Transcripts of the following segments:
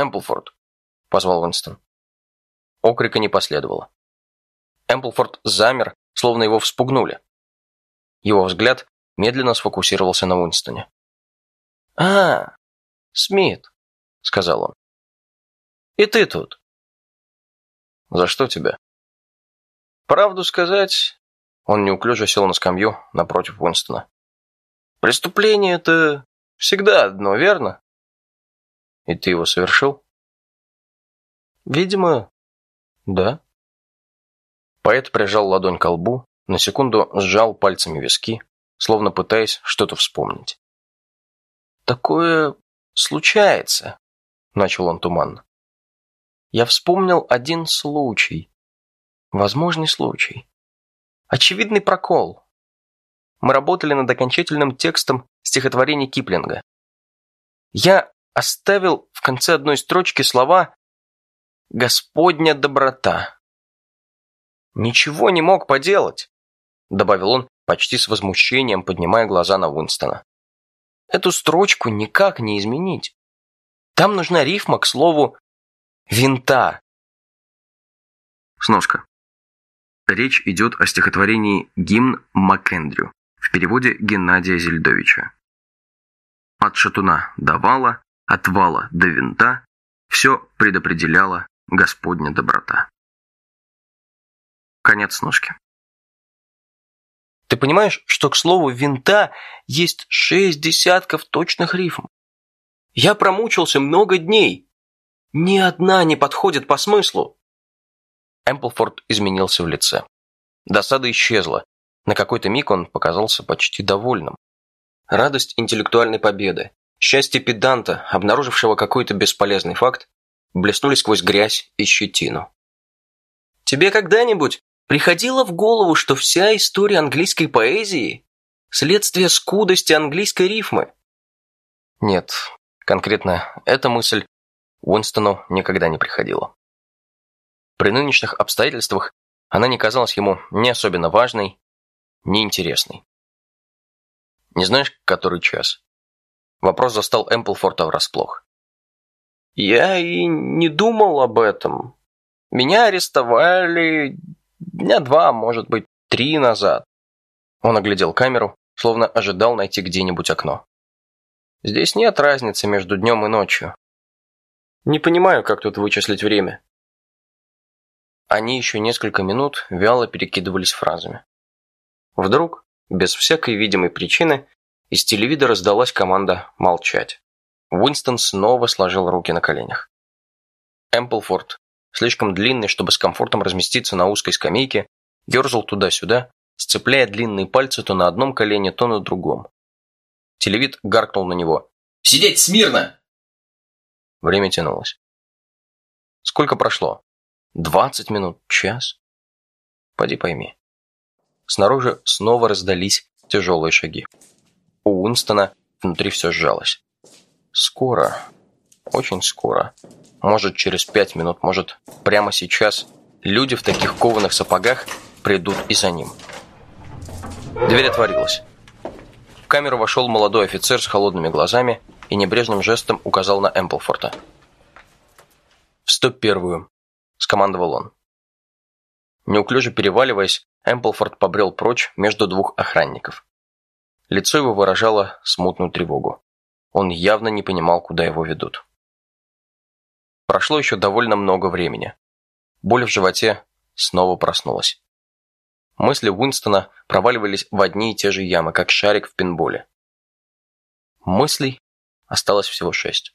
«Эмплфорд!» – позвал Уинстон. Окрика не последовало. Эмплфорд замер, словно его вспугнули. Его взгляд медленно сфокусировался на Уинстоне. «А, Смит», — сказал он. «И ты тут?» «За что тебя?» «Правду сказать...» Он неуклюже сел на скамью напротив Уинстона. «Преступление — это всегда одно, верно?» «И ты его совершил?» «Видимо, да». Поэт прижал ладонь к лбу, на секунду сжал пальцами виски, словно пытаясь что-то вспомнить. «Такое случается», — начал он туманно. «Я вспомнил один случай. Возможный случай. Очевидный прокол. Мы работали над окончательным текстом стихотворения Киплинга. Я оставил в конце одной строчки слова «Господня доброта». «Ничего не мог поделать», — добавил он почти с возмущением, поднимая глаза на Уинстона. «Эту строчку никак не изменить. Там нужна рифма к слову «винта». Сноска. Речь идет о стихотворении «Гимн Макендрю» в переводе Геннадия Зельдовича. От шатуна до вала, от вала до винта все предопределяла Господня доброта. Конец сножки. Ты понимаешь, что к слову «винта» есть шесть десятков точных рифм? Я промучился много дней. Ни одна не подходит по смыслу. Эмплфорд изменился в лице. Досада исчезла. На какой-то миг он показался почти довольным. Радость интеллектуальной победы, счастье педанта, обнаружившего какой-то бесполезный факт, блеснули сквозь грязь и щетину. «Тебе когда-нибудь приходило в голову, что вся история английской поэзии – следствие скудости английской рифмы?» Нет, конкретно эта мысль Уинстону никогда не приходила. При нынешних обстоятельствах она не казалась ему ни особенно важной, ни интересной. «Не знаешь, который час?» Вопрос застал Эмплфорта врасплох. «Я и не думал об этом. Меня арестовали дня два, может быть, три назад». Он оглядел камеру, словно ожидал найти где-нибудь окно. «Здесь нет разницы между днем и ночью. Не понимаю, как тут вычислить время». Они еще несколько минут вяло перекидывались фразами. Вдруг, без всякой видимой причины, из телевизора раздалась команда «молчать». Уинстон снова сложил руки на коленях. Эмплфорд, слишком длинный, чтобы с комфортом разместиться на узкой скамейке, ерзал туда-сюда, сцепляя длинные пальцы то на одном колене, то на другом. Телевид гаркнул на него. «Сидеть смирно!» Время тянулось. Сколько прошло? Двадцать минут? Час? Поди пойми. Снаружи снова раздались тяжелые шаги. У Уинстона внутри все сжалось. Скоро, очень скоро, может через пять минут, может прямо сейчас, люди в таких кованых сапогах придут и за ним. Дверь отворилась. В камеру вошел молодой офицер с холодными глазами и небрежным жестом указал на Эмплфорта. «В стоп первую», — скомандовал он. Неуклюже переваливаясь, Эмплфорд побрел прочь между двух охранников. Лицо его выражало смутную тревогу. Он явно не понимал, куда его ведут. Прошло еще довольно много времени. Боль в животе снова проснулась. Мысли Уинстона проваливались в одни и те же ямы, как шарик в пинболе. Мыслей осталось всего шесть.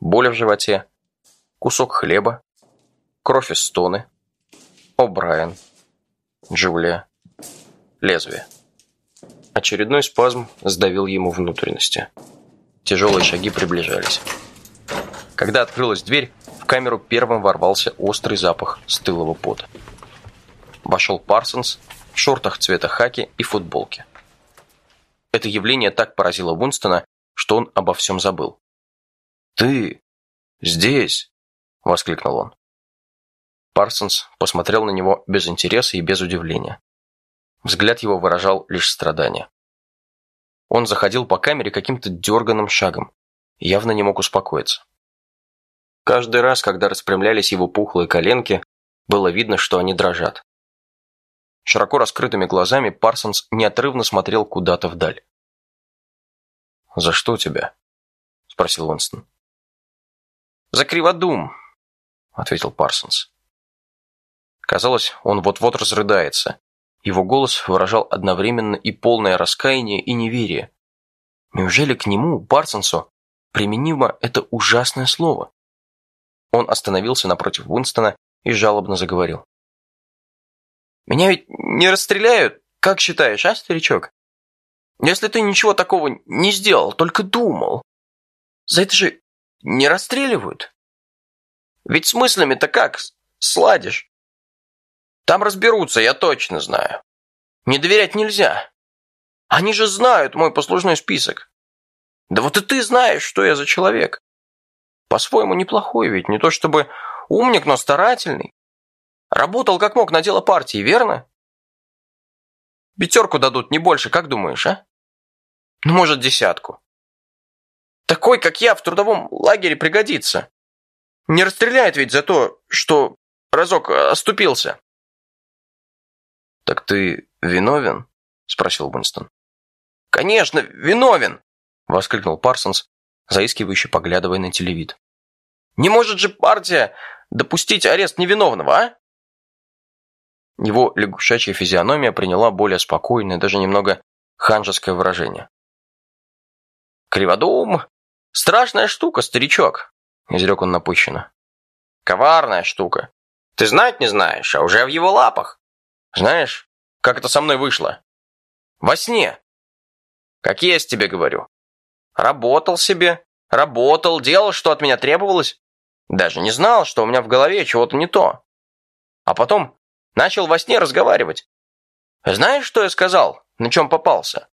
Боль в животе, кусок хлеба, кровь из стоны, О'Брайен, Джулия, лезвие. Очередной спазм сдавил ему внутренности. Тяжелые шаги приближались. Когда открылась дверь, в камеру первым ворвался острый запах стылого пота. Вошел Парсонс в шортах цвета хаки и футболке. Это явление так поразило Вунстона, что он обо всем забыл. «Ты здесь!» – воскликнул он. Парсонс посмотрел на него без интереса и без удивления. Взгляд его выражал лишь страдание. Он заходил по камере каким-то дерганым шагом явно не мог успокоиться. Каждый раз, когда распрямлялись его пухлые коленки, было видно, что они дрожат. Широко раскрытыми глазами Парсонс неотрывно смотрел куда-то вдаль. «За что тебя?» – спросил Уинстон. «За криводум», – ответил Парсонс. Казалось, он вот-вот разрыдается. Его голос выражал одновременно и полное раскаяние, и неверие. Неужели к нему, Парсонсу, применимо это ужасное слово? Он остановился напротив Уинстона и жалобно заговорил. «Меня ведь не расстреляют, как считаешь, а, старичок? Если ты ничего такого не сделал, только думал. За это же не расстреливают. Ведь с мыслями-то как сладишь? Там разберутся, я точно знаю. Не доверять нельзя. Они же знают мой послужной список. Да вот и ты знаешь, что я за человек. По-своему неплохой ведь, не то чтобы умник, но старательный. Работал как мог на дело партии, верно? Пятерку дадут, не больше, как думаешь, а? Ну, может, десятку. Такой, как я, в трудовом лагере пригодится. Не расстреляет ведь за то, что разок оступился. «Так ты виновен?» – спросил Уинстон. «Конечно, виновен!» – воскликнул Парсонс, заискивающе поглядывая на телевид. «Не может же партия допустить арест невиновного, а?» Его лягушачья физиономия приняла более спокойное, даже немного ханжеское выражение. «Криводум – страшная штука, старичок», – изрек он напыщенно. «Коварная штука. Ты знать не знаешь, а уже в его лапах. Знаешь, как это со мной вышло? Во сне. Как есть тебе говорю. Работал себе, работал, делал, что от меня требовалось. Даже не знал, что у меня в голове чего-то не то. А потом начал во сне разговаривать. Знаешь, что я сказал? На чем попался?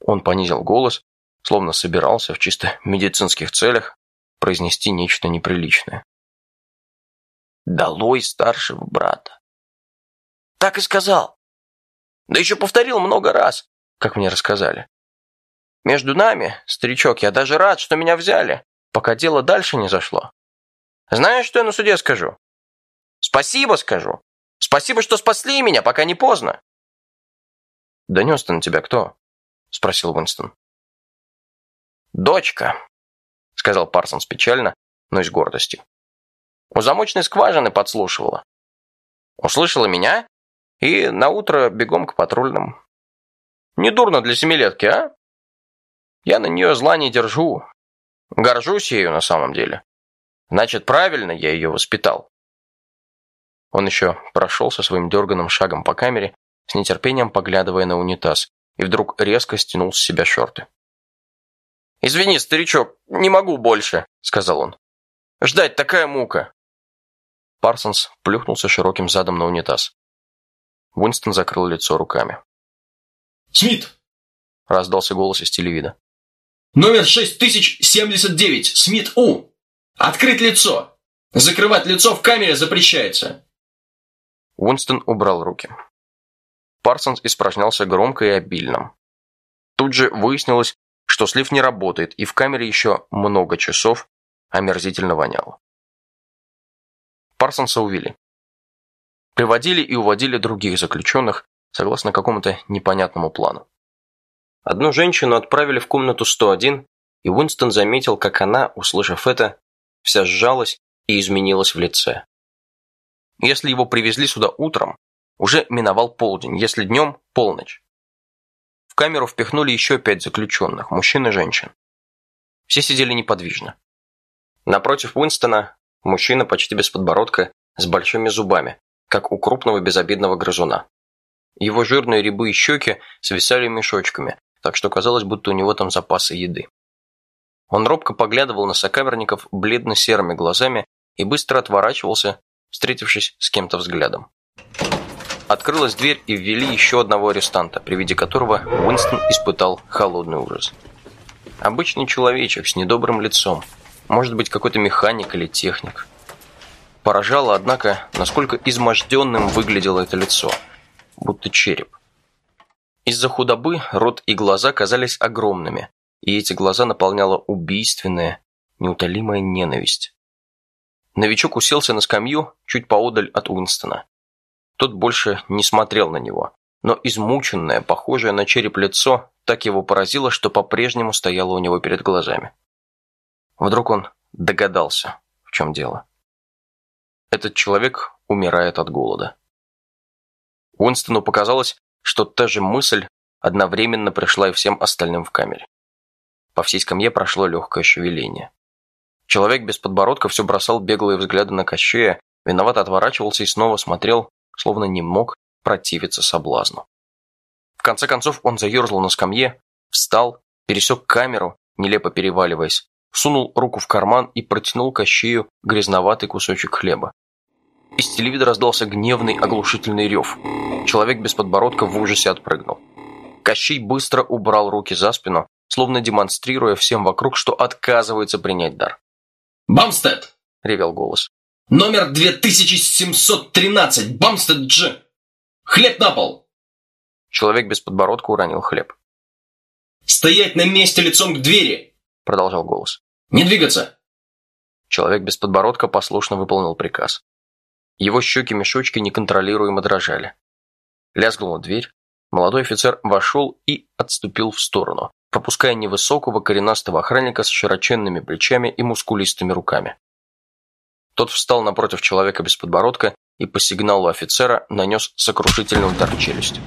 Он понизил голос, словно собирался в чисто медицинских целях произнести нечто неприличное. «Долой старшего брата! Так и сказал. Да еще повторил много раз, как мне рассказали. Между нами, старичок, я даже рад, что меня взяли, пока дело дальше не зашло. Знаешь, что я на суде скажу? Спасибо скажу. Спасибо, что спасли меня, пока не поздно. Донес-то на тебя кто? Спросил Уинстон. Дочка, сказал Парсонс печально, но и с гордостью. У замочной скважины подслушивала. Услышала меня и на утро бегом к патрульным. Недурно для семилетки, а? Я на нее зла не держу. Горжусь ею на самом деле. Значит, правильно я ее воспитал. Он еще прошел со своим дерганым шагом по камере, с нетерпением поглядывая на унитаз, и вдруг резко стянул с себя шорты. «Извини, старичок, не могу больше», — сказал он. «Ждать такая мука». Парсонс плюхнулся широким задом на унитаз. Уинстон закрыл лицо руками. «Смит!» – раздался голос из телевида. «Номер 6079, Смит У! Открыть лицо! Закрывать лицо в камере запрещается!» Уинстон убрал руки. Парсонс испражнялся громко и обильно. Тут же выяснилось, что слив не работает, и в камере еще много часов омерзительно воняло. Парсонса увели. Приводили и уводили других заключенных, согласно какому-то непонятному плану. Одну женщину отправили в комнату 101, и Уинстон заметил, как она, услышав это, вся сжалась и изменилась в лице. Если его привезли сюда утром, уже миновал полдень, если днем – полночь. В камеру впихнули еще пять заключенных, мужчин и женщин. Все сидели неподвижно. Напротив Уинстона – мужчина почти без подбородка, с большими зубами, как у крупного безобидного грызуна. Его жирные рябы и щеки свисали мешочками, так что казалось, будто у него там запасы еды. Он робко поглядывал на сокамерников бледно-серыми глазами и быстро отворачивался, встретившись с кем-то взглядом. Открылась дверь и ввели еще одного арестанта, при виде которого Уинстон испытал холодный ужас. Обычный человечек с недобрым лицом, может быть какой-то механик или техник. Поражало, однако, насколько изможденным выглядело это лицо, будто череп. Из-за худобы рот и глаза казались огромными, и эти глаза наполняла убийственная, неутолимая ненависть. Новичок уселся на скамью чуть поодаль от Уинстона. Тот больше не смотрел на него, но измученное, похожее на череп лицо так его поразило, что по-прежнему стояло у него перед глазами. Вдруг он догадался, в чем дело. Этот человек умирает от голода. Уинстону показалось, что та же мысль одновременно пришла и всем остальным в камере. По всей скамье прошло легкое шевеление. Человек без подбородка все бросал беглые взгляды на Кощея, виновато отворачивался и снова смотрел, словно не мог противиться соблазну. В конце концов он заерзал на скамье, встал, пересек камеру, нелепо переваливаясь, сунул руку в карман и протянул Кощею грязноватый кусочек хлеба. Из телевизора раздался гневный оглушительный рев. Человек без подбородка в ужасе отпрыгнул. Кощей быстро убрал руки за спину, словно демонстрируя всем вокруг, что отказывается принять дар. «Бамстед!» – ревел голос. «Номер 2713! Бамстед Дж! Хлеб на пол!» Человек без подбородка уронил хлеб. «Стоять на месте лицом к двери!» – продолжал голос. «Не двигаться!» Человек без подбородка послушно выполнил приказ. Его щеки-мешочки неконтролируемо дрожали. Лязгнула дверь. Молодой офицер вошел и отступил в сторону, пропуская невысокого коренастого охранника с широченными плечами и мускулистыми руками. Тот встал напротив человека без подбородка и по сигналу офицера нанес сокрушительный удар в челюсть.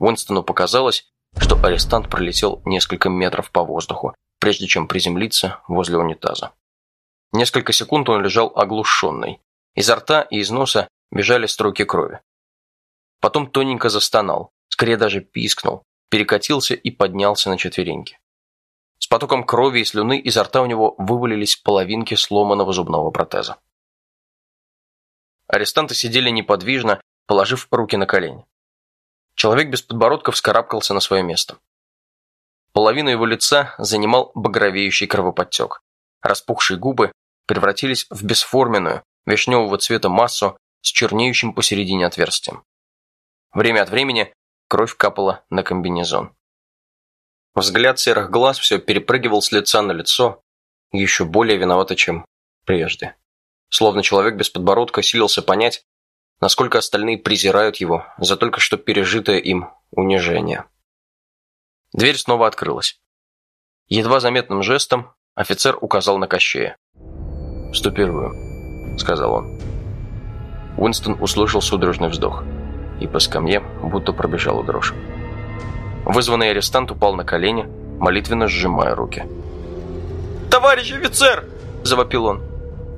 Уинстону показалось, что арестант пролетел несколько метров по воздуху, прежде чем приземлиться возле унитаза. Несколько секунд он лежал оглушенный. Изо рта и из носа бежали струйки крови. Потом тоненько застонал, скорее даже пискнул, перекатился и поднялся на четвереньки. С потоком крови и слюны изо рта у него вывалились половинки сломанного зубного протеза. Арестанты сидели неподвижно, положив руки на колени. Человек без подбородка вскарабкался на свое место. Половину его лица занимал багровеющий кровоподтек. Распухшие губы превратились в бесформенную, вишневого цвета массу с чернеющим посередине отверстием. Время от времени кровь капала на комбинезон. Взгляд серых глаз все перепрыгивал с лица на лицо, еще более виновато, чем прежде. Словно человек без подбородка силился понять, насколько остальные презирают его за только что пережитое им унижение. Дверь снова открылась. Едва заметным жестом офицер указал на Кощея. «Сто первую», — сказал он. Уинстон услышал судорожный вздох, и по скамье будто пробежала дрожь. Вызванный арестант упал на колени, молитвенно сжимая руки. «Товарищ офицер!» – завопил он.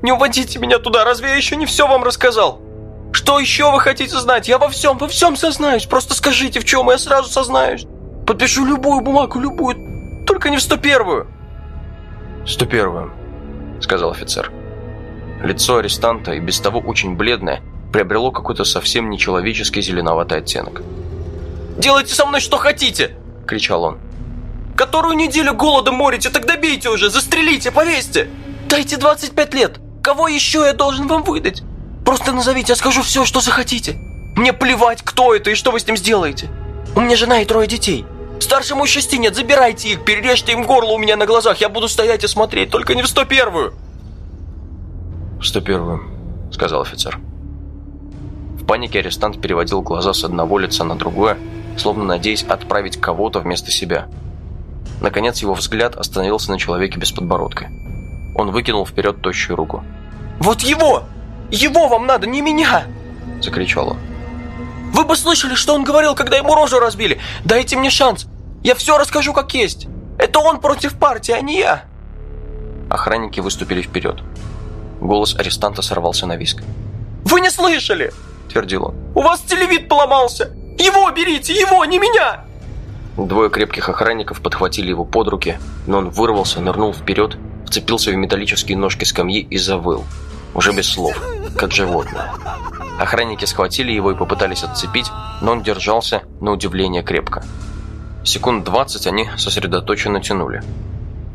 «Не уводите меня туда, разве я еще не все вам рассказал? Что еще вы хотите знать? Я во всем, во всем сознаюсь. Просто скажите, в чем, и я сразу сознаюсь. Подпишу любую бумагу, любую, только не в сто первую». «Сто первую», – сказал офицер. Лицо арестанта, и без того очень бледное, приобрело какой-то совсем нечеловеческий зеленоватый оттенок. Делайте со мной что хотите!» – кричал он. «Которую неделю голодом морите, тогда бейте уже, застрелите, повесьте! Дайте 25 лет! Кого еще я должен вам выдать? Просто назовите, я скажу все, что захотите. Мне плевать, кто это и что вы с ним сделаете. У меня жена и трое детей. Старшему шести нет, забирайте их, перережьте им горло у меня на глазах, я буду стоять и смотреть, только не в 101-ю!» «В 101-ю», — сказал офицер. В панике арестант переводил глаза с одного лица на другое, словно надеясь отправить кого-то вместо себя. Наконец его взгляд остановился на человеке без подбородка. Он выкинул вперед тощую руку. «Вот его! Его вам надо, не меня!» – закричал он. «Вы бы слышали, что он говорил, когда ему рожу разбили! Дайте мне шанс! Я все расскажу как есть! Это он против партии, а не я!» Охранники выступили вперед. Голос арестанта сорвался на виск. «Вы не слышали!» – твердил он. «У вас телевид поломался! Его берите, его, не меня!» Двое крепких охранников подхватили его под руки, но он вырвался, нырнул вперед, вцепился в металлические ножки скамьи и завыл. Уже без слов, как животное. Охранники схватили его и попытались отцепить, но он держался, на удивление, крепко. Секунд двадцать они сосредоточенно тянули.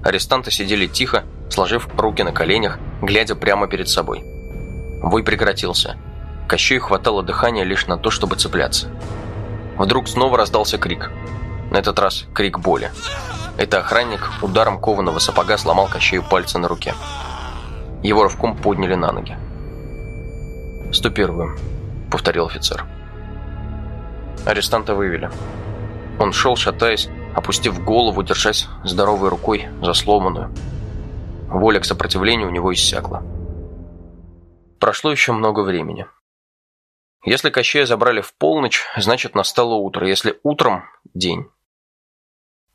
Арестанты сидели тихо, сложив руки на коленях, глядя прямо перед собой. Вой прекратился. Кощею хватало дыхания лишь на то, чтобы цепляться. Вдруг снова раздался крик. На этот раз крик боли. Это охранник ударом кованого сапога сломал Кощею пальцы на руке. Его рывком подняли на ноги. «101-ю», — повторил офицер. Арестанта вывели. Он шел, шатаясь, опустив голову, держась здоровой рукой за сломанную. Воля к сопротивлению у него иссякла. Прошло еще много времени. Если Кощея забрали в полночь, значит настало утро, если утром – день.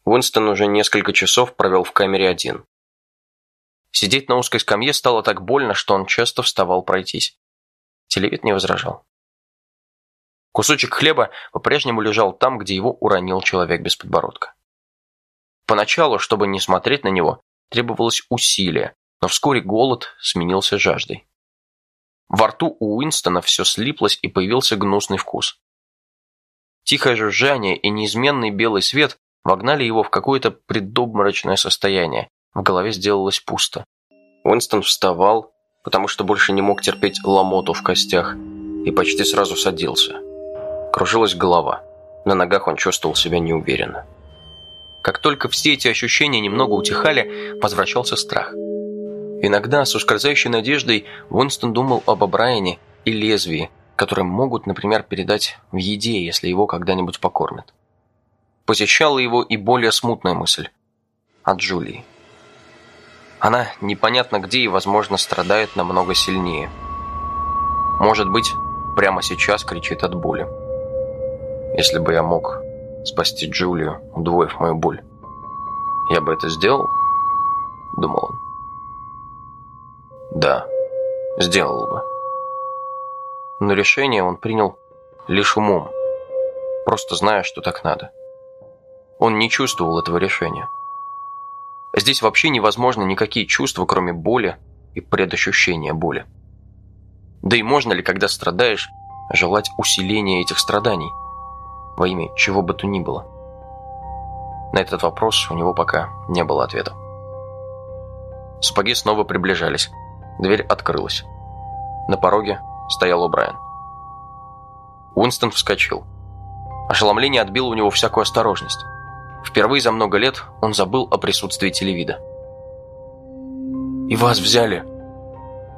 Уинстон уже несколько часов провел в камере один. Сидеть на узкой скамье стало так больно, что он часто вставал пройтись. Телевид не возражал. Кусочек хлеба по-прежнему лежал там, где его уронил человек без подбородка. Поначалу, чтобы не смотреть на него, требовалось усилие, но вскоре голод сменился жаждой. Во рту у Уинстона все слиплось и появился гнусный вкус. Тихое жужжание и неизменный белый свет вогнали его в какое-то предобморочное состояние. В голове сделалось пусто. Уинстон вставал, потому что больше не мог терпеть ломоту в костях, и почти сразу садился. Кружилась голова. На ногах он чувствовал себя неуверенно. Как только все эти ощущения немного утихали, возвращался страх – Иногда с ускользающей надеждой Уинстон думал об О'Брайене и лезвии, которые могут, например, передать в еде, если его когда-нибудь покормят. Посещала его и более смутная мысль – о Джулии. Она непонятно где и, возможно, страдает намного сильнее. Может быть, прямо сейчас кричит от боли. Если бы я мог спасти Джулию, удвоив мою боль, я бы это сделал, думал он. Да, сделал бы. Но решение он принял лишь умом, просто зная, что так надо. Он не чувствовал этого решения. Здесь вообще невозможно никакие чувства, кроме боли и предощущения боли. Да и можно ли, когда страдаешь, желать усиления этих страданий? Во имя чего бы то ни было. На этот вопрос у него пока не было ответа. Сапоги снова приближались. Дверь открылась. На пороге стоял О'Брайен. Уинстон вскочил. Ошеломление отбило у него всякую осторожность. Впервые за много лет он забыл о присутствии телевида. «И вас взяли?»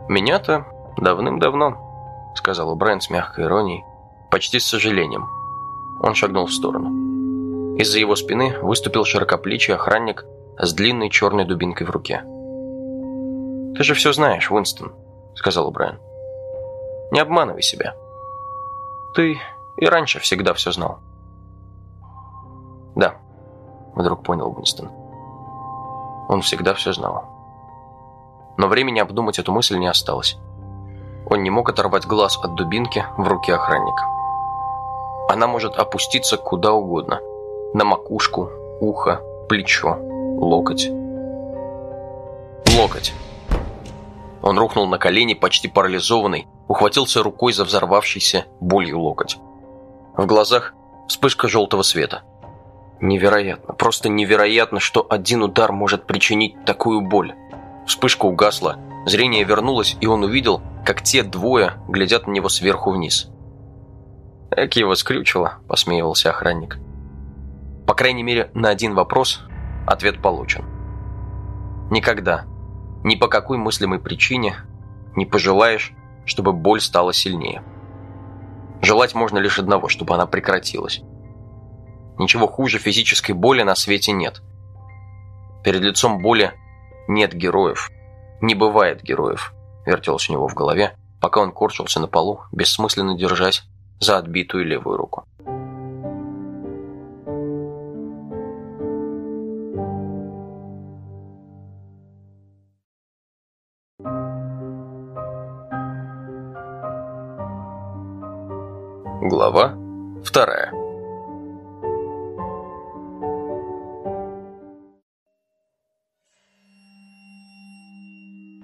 «Меня-то давным-давно», — сказал Брайан с мягкой иронией, почти с сожалением. Он шагнул в сторону. Из-за его спины выступил широкоплечий охранник с длинной черной дубинкой в руке. «Ты же все знаешь, Уинстон», — сказал Брайан. «Не обманывай себя. Ты и раньше всегда все знал». «Да», — вдруг понял Уинстон. Он всегда все знал. Но времени обдумать эту мысль не осталось. Он не мог оторвать глаз от дубинки в руке охранника. Она может опуститься куда угодно. На макушку, ухо, плечо, локоть. Локоть. Он рухнул на колени, почти парализованный, ухватился рукой за взорвавшийся болью локоть. В глазах вспышка желтого света. Невероятно, просто невероятно, что один удар может причинить такую боль. Вспышка угасла, зрение вернулось, и он увидел, как те двое глядят на него сверху вниз. «Эк его скрючило», – посмеивался охранник. По крайней мере, на один вопрос ответ получен. Никогда, ни по какой мыслимой причине не пожелаешь, чтобы боль стала сильнее. Желать можно лишь одного, чтобы она прекратилась. Ничего хуже физической боли на свете нет. Перед лицом боли нет героев. Не бывает героев, вертелось у него в голове, пока он корчился на полу, бессмысленно держась за отбитую левую руку. Глава вторая.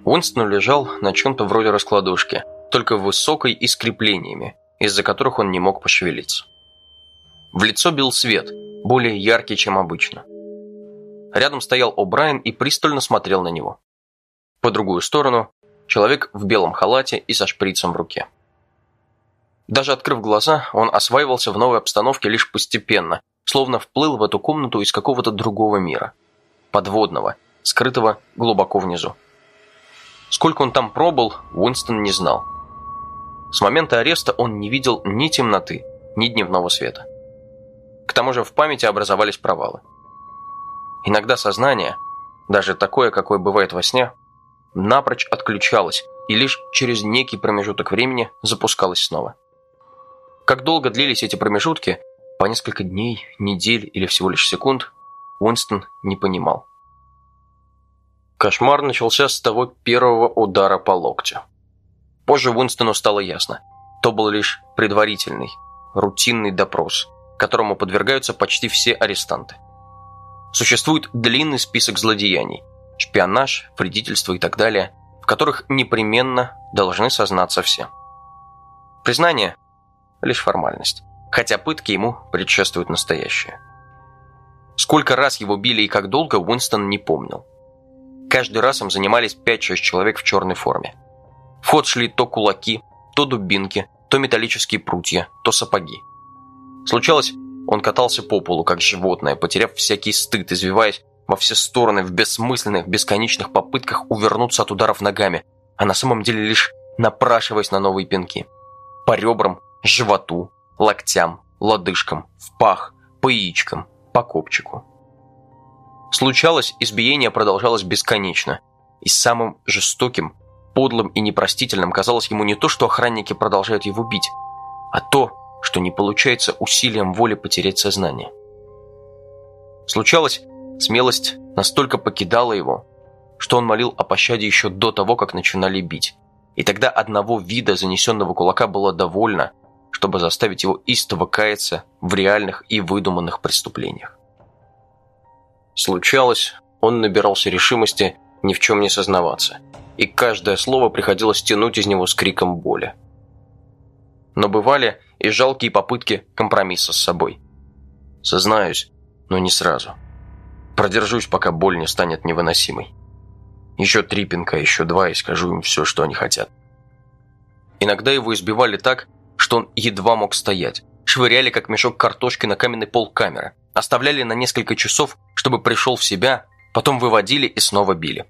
Уинстон лежал на чем-то вроде раскладушки, только высокой и с креплениями, из-за которых он не мог пошевелиться. В лицо бил свет, более яркий, чем обычно. Рядом стоял О'Брайен и пристально смотрел на него. По другую сторону – человек в белом халате и со шприцем в руке. Даже открыв глаза, он осваивался в новой обстановке лишь постепенно, словно вплыл в эту комнату из какого-то другого мира. Подводного, скрытого глубоко внизу. Сколько он там пробыл, Уинстон не знал. С момента ареста он не видел ни темноты, ни дневного света. К тому же в памяти образовались провалы. Иногда сознание, даже такое, какое бывает во сне, напрочь отключалось и лишь через некий промежуток времени запускалось снова. Как долго длились эти промежутки, по несколько дней, недель или всего лишь секунд, Уинстон не понимал. Кошмар начался с того первого удара по локтю. Позже Уинстону стало ясно. То был лишь предварительный, рутинный допрос, которому подвергаются почти все арестанты. Существует длинный список злодеяний – шпионаж, вредительство и так далее, в которых непременно должны сознаться все. Признание – лишь формальность, хотя пытки ему предшествуют настоящее. Сколько раз его били и как долго, Уинстон не помнил. Каждый раз им занимались 5-6 человек в черной форме. В ход шли то кулаки, то дубинки, то металлические прутья, то сапоги. Случалось, он катался по полу, как животное, потеряв всякий стыд, извиваясь во все стороны в бессмысленных, бесконечных попытках увернуться от ударов ногами, а на самом деле лишь напрашиваясь на новые пинки. По ребрам, животу, локтям, лодыжкам, в пах, по яичкам, по копчику. Случалось, избиение продолжалось бесконечно, и самым жестоким, подлым и непростительным казалось ему не то, что охранники продолжают его бить, а то, что не получается усилием воли потерять сознание. Случалось, смелость настолько покидала его, что он молил о пощаде еще до того, как начинали бить. И тогда одного вида занесенного кулака было довольно, чтобы заставить его истово каяться в реальных и выдуманных преступлениях. Случалось, он набирался решимости ни в чем не сознаваться, и каждое слово приходилось тянуть из него с криком боли. Но бывали и жалкие попытки компромисса с собой. Сознаюсь, но не сразу. Продержусь, пока боль не станет невыносимой. Еще три пинка, еще два, и скажу им все, что они хотят. Иногда его избивали так, что он едва мог стоять. Швыряли, как мешок картошки на каменный пол камеры – оставляли на несколько часов, чтобы пришел в себя, потом выводили и снова били.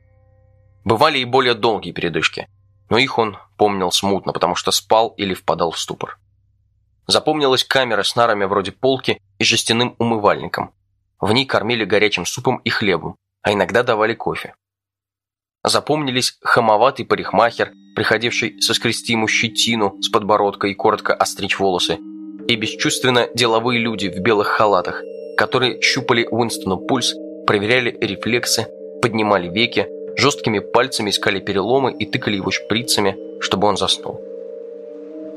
Бывали и более долгие передышки, но их он помнил смутно, потому что спал или впадал в ступор. Запомнилась камера с нарами вроде полки и жестяным умывальником. В ней кормили горячим супом и хлебом, а иногда давали кофе. Запомнились хамоватый парикмахер, приходивший соскрести ему щетину с подбородка и коротко остричь волосы, и бесчувственно деловые люди в белых халатах, которые щупали Уинстону пульс, проверяли рефлексы, поднимали веки, жесткими пальцами искали переломы и тыкали его шприцами, чтобы он заснул.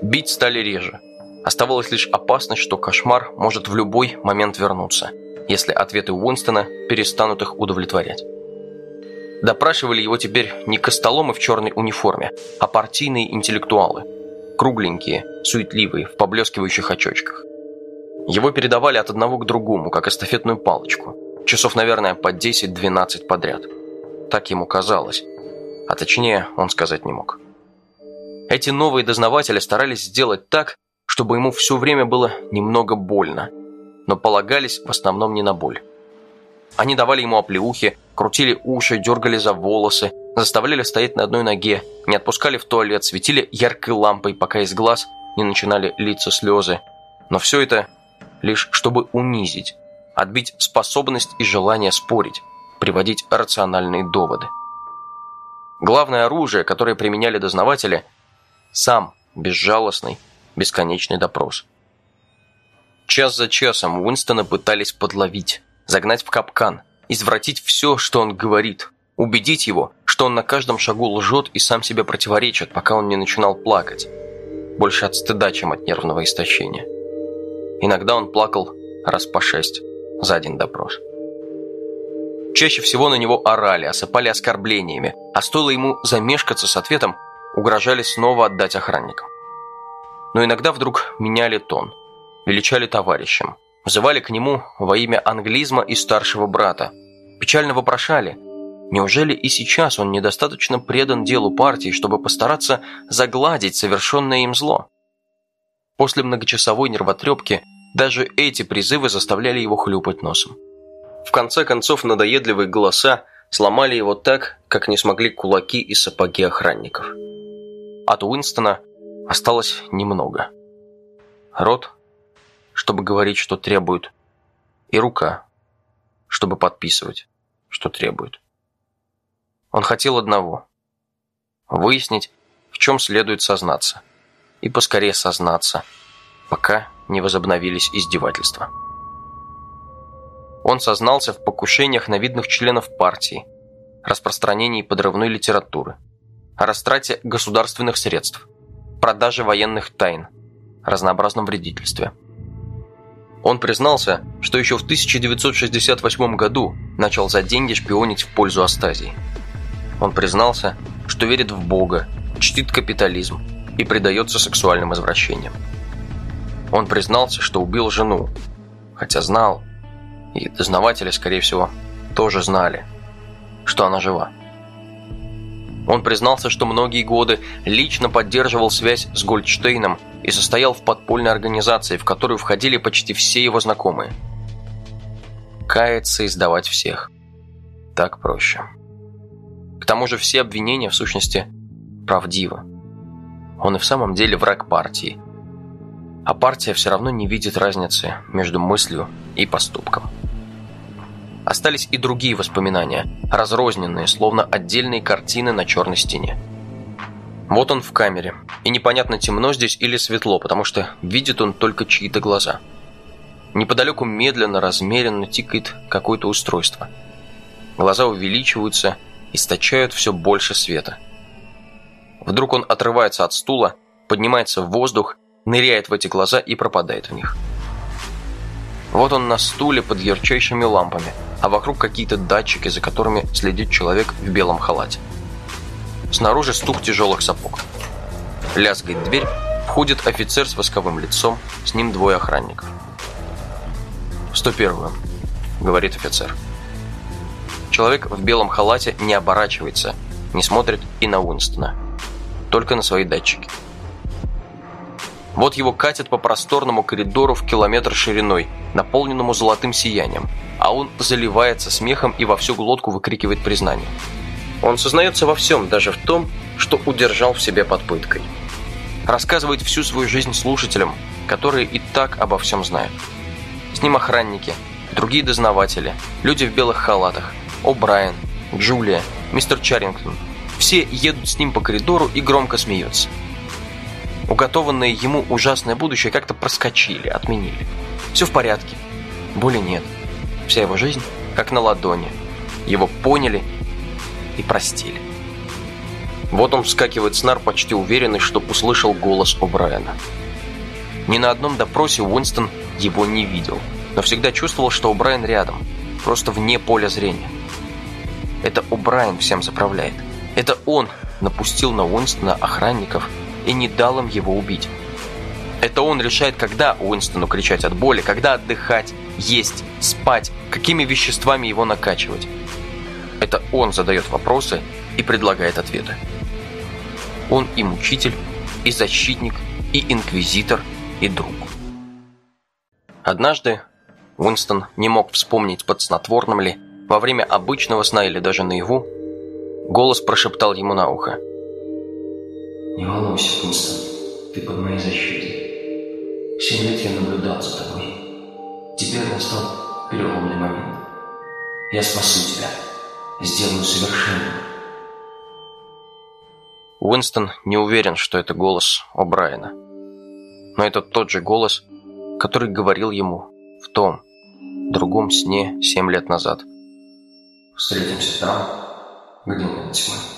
Бить стали реже. Оставалась лишь опасность, что кошмар может в любой момент вернуться, если ответы Уинстона перестанут их удовлетворять. Допрашивали его теперь не костоломы в черной униформе, а партийные интеллектуалы. Кругленькие, суетливые, в поблескивающих очочках. Его передавали от одного к другому, как эстафетную палочку. Часов, наверное, по 10-12 подряд. Так ему казалось. А точнее, он сказать не мог. Эти новые дознаватели старались сделать так, чтобы ему все время было немного больно, но полагались в основном не на боль. Они давали ему оплеухи, крутили уши, дергали за волосы, заставляли стоять на одной ноге, не отпускали в туалет, светили яркой лампой, пока из глаз не начинали литься слезы. Но все это лишь чтобы унизить, отбить способность и желание спорить, приводить рациональные доводы. Главное оружие, которое применяли дознаватели – сам безжалостный, бесконечный допрос. Час за часом Уинстона пытались подловить, загнать в капкан, извратить все, что он говорит, убедить его, что он на каждом шагу лжет и сам себе противоречит, пока он не начинал плакать. Больше от стыда, чем от нервного истощения. Иногда он плакал раз по шесть за один допрос. Чаще всего на него орали, осыпали оскорблениями, а стоило ему замешкаться с ответом, угрожали снова отдать охранникам. Но иногда вдруг меняли тон, величали товарищем, взывали к нему во имя англизма и старшего брата, печально вопрошали, неужели и сейчас он недостаточно предан делу партии, чтобы постараться загладить совершенное им зло? После многочасовой нервотрепки даже эти призывы заставляли его хлюпать носом. В конце концов, надоедливые голоса сломали его так, как не смогли кулаки и сапоги охранников. От Уинстона осталось немного. Рот, чтобы говорить, что требует, и рука, чтобы подписывать, что требует. Он хотел одного – выяснить, в чем следует сознаться, и поскорее сознаться, пока не возобновились издевательства. Он сознался в покушениях на видных членов партии, распространении подрывной литературы, о растрате государственных средств, продаже военных тайн, разнообразном вредительстве. Он признался, что еще в 1968 году начал за деньги шпионить в пользу Астазии. Он признался, что верит в Бога, чтит капитализм и предается сексуальным извращениям. Он признался, что убил жену, хотя знал, и дознаватели, скорее всего, тоже знали, что она жива. Он признался, что многие годы лично поддерживал связь с Гольдштейном и состоял в подпольной организации, в которую входили почти все его знакомые. Каяться и сдавать всех. Так проще. К тому же все обвинения, в сущности, правдивы. Он и в самом деле враг партии. А партия все равно не видит разницы между мыслью и поступком. Остались и другие воспоминания, разрозненные, словно отдельные картины на черной стене. Вот он в камере, и непонятно, темно здесь или светло, потому что видит он только чьи-то глаза. Неподалеку медленно, размеренно тикает какое-то устройство. Глаза увеличиваются, источают все больше света. Вдруг он отрывается от стула, поднимается в воздух, ныряет в эти глаза и пропадает в них. Вот он на стуле под ярчайшими лампами, а вокруг какие-то датчики, за которыми следит человек в белом халате. Снаружи стук тяжелых сапог. Лязгает дверь, входит офицер с восковым лицом, с ним двое охранников. «101-ю», — говорит офицер. Человек в белом халате не оборачивается, не смотрит и на Уинстона. Только на свои датчики. Вот его катят по просторному коридору в километр шириной, наполненному золотым сиянием, а он заливается смехом и во всю глотку выкрикивает признание. Он сознается во всем, даже в том, что удержал в себе под пыткой. Рассказывает всю свою жизнь слушателям, которые и так обо всем знают. С ним охранники, другие дознаватели, люди в белых халатах, О'Брайен, Джулия, мистер Чаррингтон. Все едут с ним по коридору и громко смеются. Уготованное ему ужасное будущее как-то проскочили, отменили. Все в порядке. Боли нет. Вся его жизнь как на ладони. Его поняли и простили. Вот он вскакивает с нар, почти уверенный, что услышал голос О'Брайена. Ни на одном допросе Уинстон его не видел, но всегда чувствовал, что О'Брайен рядом, просто вне поля зрения. Это О'Брайен всем заправляет. Это он напустил на Уинстона охранников и не дал им его убить. Это он решает, когда Уинстону кричать от боли, когда отдыхать, есть, спать, какими веществами его накачивать. Это он задает вопросы и предлагает ответы. Он и мучитель, и защитник, и инквизитор, и друг. Однажды Уинстон не мог вспомнить под снотворным ли, во время обычного сна или даже наяву, голос прошептал ему на ухо – не волнуйся, Кунстон, ты под моей защитой. Семь лет я наблюдал за тобой. Теперь настал переломный момент. Я спасу тебя. Сделаю совершенным. Уинстон не уверен, что это голос О'Брайена. Но это тот же голос, который говорил ему в том, другом сне семь лет назад. Встретимся там, где нет тьмы.